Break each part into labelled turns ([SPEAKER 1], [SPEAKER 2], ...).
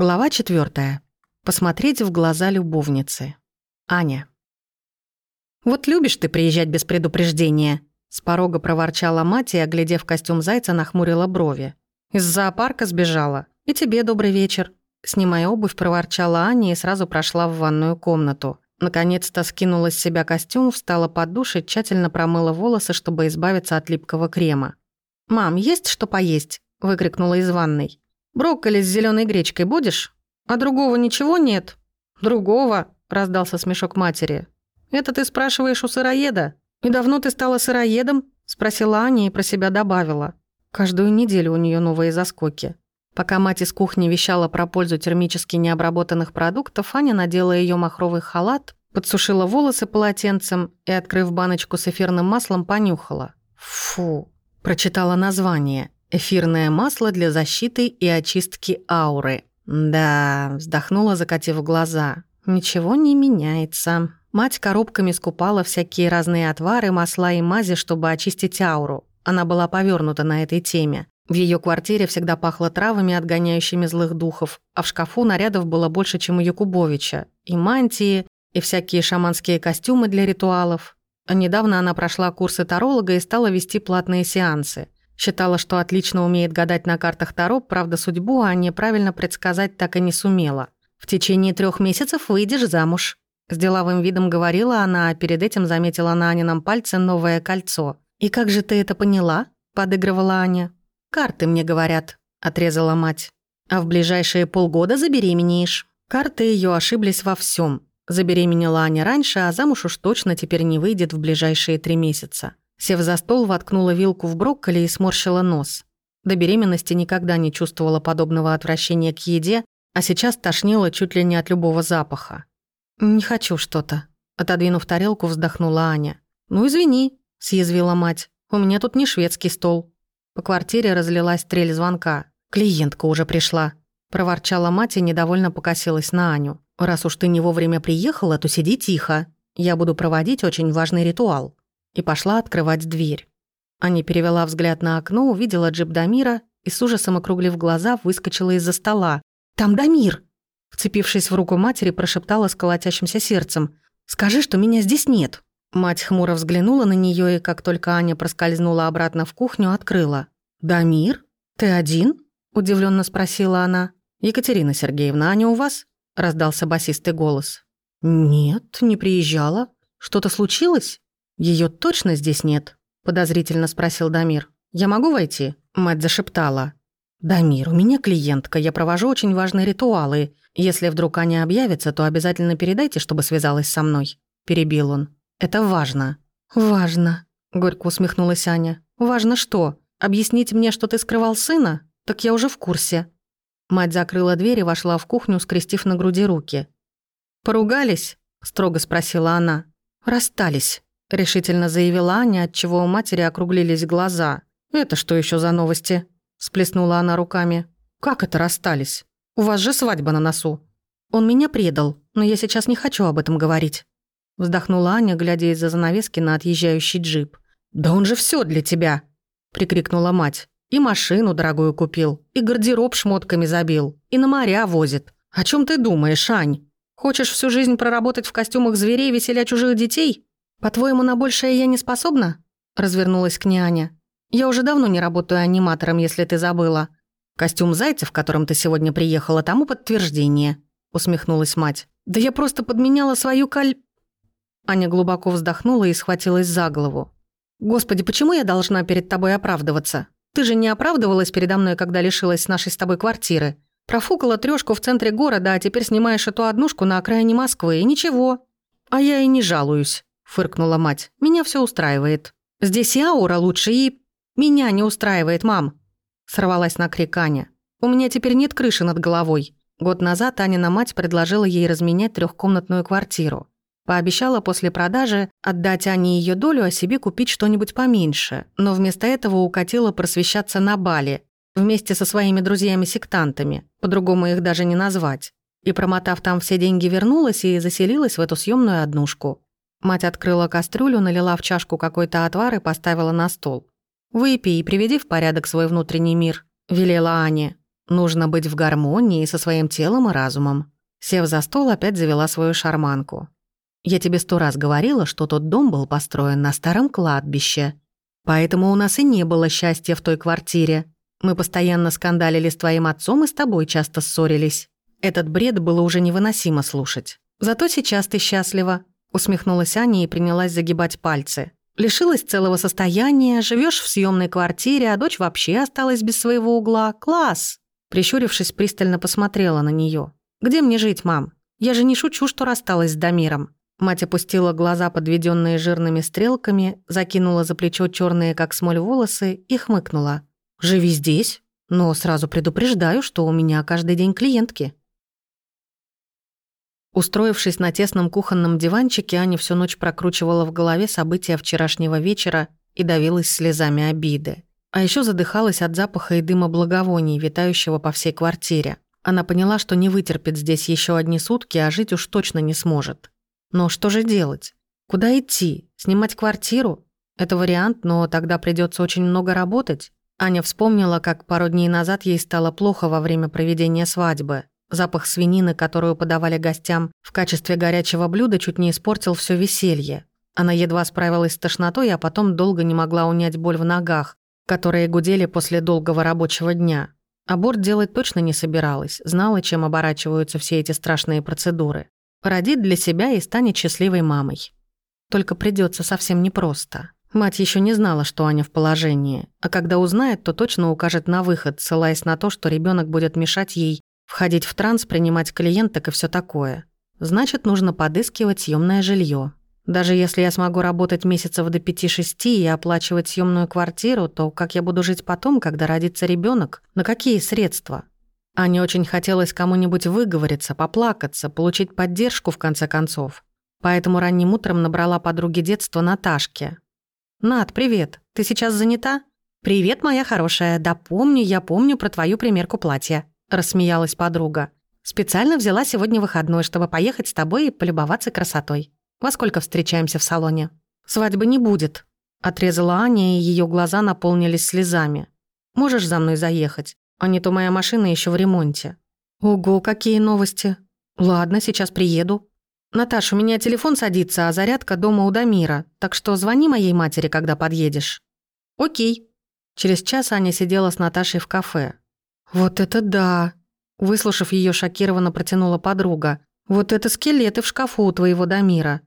[SPEAKER 1] Глава четвертая. Посмотреть в глаза любовницы. Аня. «Вот любишь ты приезжать без предупреждения», — с порога проворчала мать и, оглядев костюм зайца, нахмурила брови. «Из зоопарка сбежала. И тебе добрый вечер». Снимая обувь, проворчала Аня и сразу прошла в ванную комнату. Наконец-то скинула с себя костюм, встала под душ и тщательно промыла волосы, чтобы избавиться от липкого крема. «Мам, есть что поесть?» – выкрикнула из ванной. Брокколи с зеленой гречкой будешь? А другого ничего нет? Другого, раздался смешок матери. Это ты спрашиваешь у сыроеда? И давно ты стала сыроедом? спросила Аня и про себя добавила. Каждую неделю у нее новые заскоки. Пока мать из кухни вещала про пользу термически необработанных продуктов, Аня надела ее махровый халат, подсушила волосы полотенцем и, открыв баночку с эфирным маслом, понюхала. «Фу!» – прочитала название – Эфирное масло для защиты и очистки ауры. Да, вздохнула, закатив глаза. Ничего не меняется. Мать коробками скупала всякие разные отвары, масла и мази, чтобы очистить ауру. Она была повернута на этой теме. В ее квартире всегда пахло травами, отгоняющими злых духов, а в шкафу нарядов было больше, чем у Якубовича. И мантии, и всякие шаманские костюмы для ритуалов. Недавно она прошла курсы таролога и стала вести платные сеансы. Считала, что отлично умеет гадать на картах Таро, правда, судьбу Анне правильно предсказать так и не сумела. «В течение трех месяцев выйдешь замуж». С деловым видом говорила она, а перед этим заметила на Анином пальце новое кольцо. «И как же ты это поняла?» – подыгрывала Аня. «Карты мне говорят», – отрезала мать. «А в ближайшие полгода забеременеешь». Карты ее ошиблись во всем. Забеременела Аня раньше, а замуж уж точно теперь не выйдет в ближайшие три месяца. Сев за стол, воткнула вилку в брокколи и сморщила нос. До беременности никогда не чувствовала подобного отвращения к еде, а сейчас тошнила чуть ли не от любого запаха. «Не хочу что-то», — отодвинув тарелку, вздохнула Аня. «Ну, извини», — съязвила мать. «У меня тут не шведский стол». По квартире разлилась трель звонка. «Клиентка уже пришла», — проворчала мать и недовольно покосилась на Аню. «Раз уж ты не вовремя приехала, то сиди тихо. Я буду проводить очень важный ритуал» и пошла открывать дверь. Аня перевела взгляд на окно, увидела джип Дамира и с ужасом округлив глаза выскочила из-за стола. «Там Дамир!» Вцепившись в руку матери, прошептала с колотящимся сердцем. «Скажи, что меня здесь нет!» Мать хмуро взглянула на нее и, как только Аня проскользнула обратно в кухню, открыла. «Дамир? Ты один?» – удивленно спросила она. «Екатерина Сергеевна, Аня у вас?» – раздался басистый голос. «Нет, не приезжала. Что-то случилось?» Ее точно здесь нет?» – подозрительно спросил Дамир. «Я могу войти?» – мать зашептала. «Дамир, у меня клиентка, я провожу очень важные ритуалы. Если вдруг они объявятся, то обязательно передайте, чтобы связалась со мной», – перебил он. «Это важно». «Важно», – горько усмехнулась Аня. «Важно что? Объяснить мне, что ты скрывал сына? Так я уже в курсе». Мать закрыла дверь и вошла в кухню, скрестив на груди руки. «Поругались?» – строго спросила она. «Расстались» решительно заявила Аня, от чего у матери округлились глаза. Это что еще за новости? Сплеснула она руками. Как это расстались? У вас же свадьба на носу. Он меня предал, но я сейчас не хочу об этом говорить. Вздохнула Аня, глядя из-за занавески на отъезжающий джип. «Да он же все для тебя!» – прикрикнула мать. «И машину дорогую купил, и гардероб шмотками забил, и на моря возит. О чем ты думаешь, Ань? Хочешь всю жизнь проработать в костюмах зверей, веселя чужих детей? «По-твоему, на большее я не способна?» – развернулась к Няне. «Я уже давно не работаю аниматором, если ты забыла. Костюм зайца, в котором ты сегодня приехала, тому подтверждение», – усмехнулась мать. «Да я просто подменяла свою каль...» Аня глубоко вздохнула и схватилась за голову. «Господи, почему я должна перед тобой оправдываться? Ты же не оправдывалась передо мной, когда лишилась нашей с тобой квартиры. Профукала трешку в центре города, а теперь снимаешь эту однушку на окраине Москвы, и ничего. А я и не жалуюсь» фыркнула мать. «Меня все устраивает. Здесь и аура лучше, и... Меня не устраивает, мам!» Сорвалась на крик Аня. «У меня теперь нет крыши над головой». Год назад Анина мать предложила ей разменять трехкомнатную квартиру. Пообещала после продажи отдать Ане ее долю, а себе купить что-нибудь поменьше, но вместо этого укатила просвещаться на Бали вместе со своими друзьями-сектантами, по-другому их даже не назвать. И, промотав там все деньги, вернулась и заселилась в эту съемную однушку. Мать открыла кастрюлю, налила в чашку какой-то отвар и поставила на стол. «Выпей и приведи в порядок свой внутренний мир», — велела Аня. «Нужно быть в гармонии со своим телом и разумом». Сев за стол, опять завела свою шарманку. «Я тебе сто раз говорила, что тот дом был построен на старом кладбище. Поэтому у нас и не было счастья в той квартире. Мы постоянно скандалили с твоим отцом и с тобой часто ссорились. Этот бред было уже невыносимо слушать. Зато сейчас ты счастлива. Усмехнулась Аня и принялась загибать пальцы. Лишилась целого состояния, живешь в съемной квартире, а дочь вообще осталась без своего угла. Класс! Прищурившись, пристально посмотрела на нее. «Где мне жить, мам? Я же не шучу, что рассталась с Дамиром». Мать опустила глаза, подведенные жирными стрелками, закинула за плечо черные как смоль, волосы и хмыкнула. «Живи здесь, но сразу предупреждаю, что у меня каждый день клиентки». Устроившись на тесном кухонном диванчике, Аня всю ночь прокручивала в голове события вчерашнего вечера и давилась слезами обиды. А еще задыхалась от запаха и дыма благовоний, витающего по всей квартире. Она поняла, что не вытерпит здесь еще одни сутки, а жить уж точно не сможет. Но что же делать? Куда идти? Снимать квартиру? Это вариант, но тогда придется очень много работать. Аня вспомнила, как пару дней назад ей стало плохо во время проведения свадьбы. Запах свинины, которую подавали гостям в качестве горячего блюда, чуть не испортил все веселье. Она едва справилась с тошнотой, а потом долго не могла унять боль в ногах, которые гудели после долгого рабочего дня. Аборт делать точно не собиралась, знала, чем оборачиваются все эти страшные процедуры. Родит для себя и станет счастливой мамой. Только придется совсем непросто. Мать еще не знала, что Аня в положении, а когда узнает, то точно укажет на выход, ссылаясь на то, что ребенок будет мешать ей Входить в транс, принимать клиенток и все такое. Значит, нужно подыскивать съемное жилье. Даже если я смогу работать месяцев до 5-6 и оплачивать съемную квартиру, то как я буду жить потом, когда родится ребенок? На какие средства? А не очень хотелось кому-нибудь выговориться, поплакаться, получить поддержку в конце концов. Поэтому ранним утром набрала подруги детства Наташке. «Над, привет. Ты сейчас занята?» «Привет, моя хорошая. Да помню, я помню про твою примерку платья». — рассмеялась подруга. «Специально взяла сегодня выходной, чтобы поехать с тобой и полюбоваться красотой. Во сколько встречаемся в салоне?» «Свадьбы не будет», — отрезала Аня, и ее глаза наполнились слезами. «Можешь за мной заехать? А не то моя машина еще в ремонте». «Ого, какие новости!» «Ладно, сейчас приеду». «Наташ, у меня телефон садится, а зарядка дома у Дамира, так что звони моей матери, когда подъедешь». «Окей». Через час Аня сидела с Наташей в кафе. «Вот это да!» Выслушав ее, шокированно протянула подруга. «Вот это скелеты в шкафу у твоего Дамира.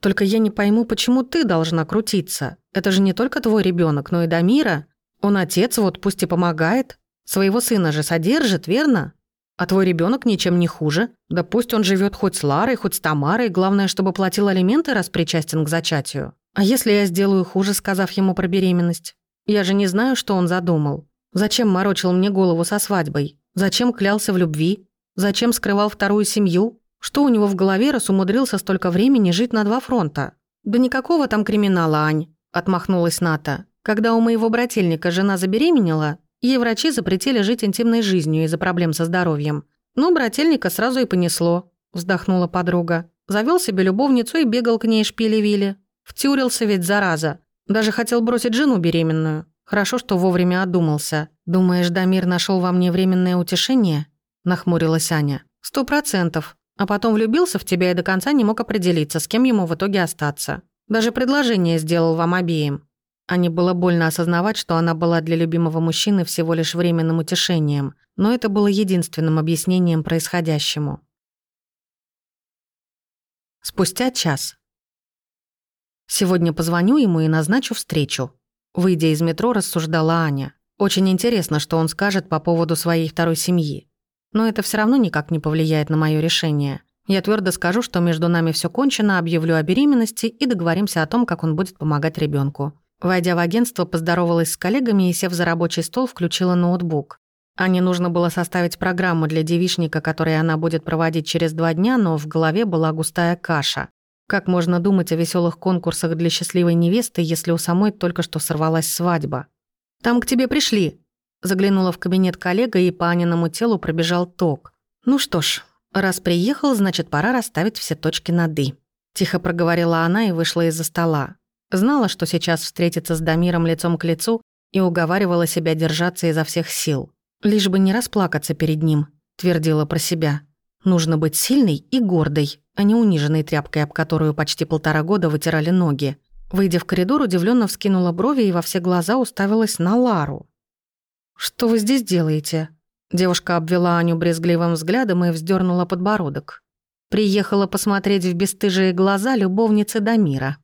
[SPEAKER 1] Только я не пойму, почему ты должна крутиться. Это же не только твой ребенок, но и Дамира. Он отец, вот пусть и помогает. Своего сына же содержит, верно? А твой ребенок ничем не хуже. Да пусть он живет хоть с Ларой, хоть с Тамарой, главное, чтобы платил алименты, раз причастен к зачатию. А если я сделаю хуже, сказав ему про беременность? Я же не знаю, что он задумал. Зачем морочил мне голову со свадьбой? Зачем клялся в любви? Зачем скрывал вторую семью? Что у него в голове, раз умудрился столько времени жить на два фронта? Да никакого там криминала, Ань, отмахнулась Ната. Когда у моего брательника жена забеременела, ей врачи запретили жить интимной жизнью из-за проблем со здоровьем. Но брательника сразу и понесло, вздохнула подруга. Завел себе любовницу и бегал к ней шпили-вили. Втюрился ведь, зараза. Даже хотел бросить жену беременную. Хорошо, что вовремя одумался. Думаешь, Дамир нашел во мне временное утешение? Нахмурилась Аня. Сто процентов. А потом влюбился в тебя и до конца не мог определиться, с кем ему в итоге остаться. Даже предложение сделал вам обеим. Ане было больно осознавать, что она была для любимого мужчины всего лишь временным утешением, но это было единственным объяснением происходящему. Спустя час. Сегодня позвоню ему и назначу встречу, Выйдя из метро, рассуждала Аня. Очень интересно, что он скажет по поводу своей второй семьи. Но это все равно никак не повлияет на мое решение. Я твердо скажу, что между нами все кончено, объявлю о беременности и договоримся о том, как он будет помогать ребенку. Войдя в агентство, поздоровалась с коллегами и, сев за рабочий стол, включила ноутбук. Ане нужно было составить программу для девичника, которую она будет проводить через два дня, но в голове была густая каша. Как можно думать о веселых конкурсах для счастливой невесты, если у самой только что сорвалась свадьба? «Там к тебе пришли!» Заглянула в кабинет коллега, и по Аниному телу пробежал ток. «Ну что ж, раз приехал, значит, пора расставить все точки над «и». Тихо проговорила она и вышла из-за стола. Знала, что сейчас встретится с Дамиром лицом к лицу и уговаривала себя держаться изо всех сил. Лишь бы не расплакаться перед ним, твердила про себя. Нужно быть сильной и гордой, а не униженной тряпкой, об которую почти полтора года вытирали ноги. Выйдя в коридор, удивленно вскинула брови и во все глаза уставилась на Лару. «Что вы здесь делаете?» Девушка обвела Аню брезгливым взглядом и вздернула подбородок. Приехала посмотреть в бесстыжие глаза любовницы Дамира.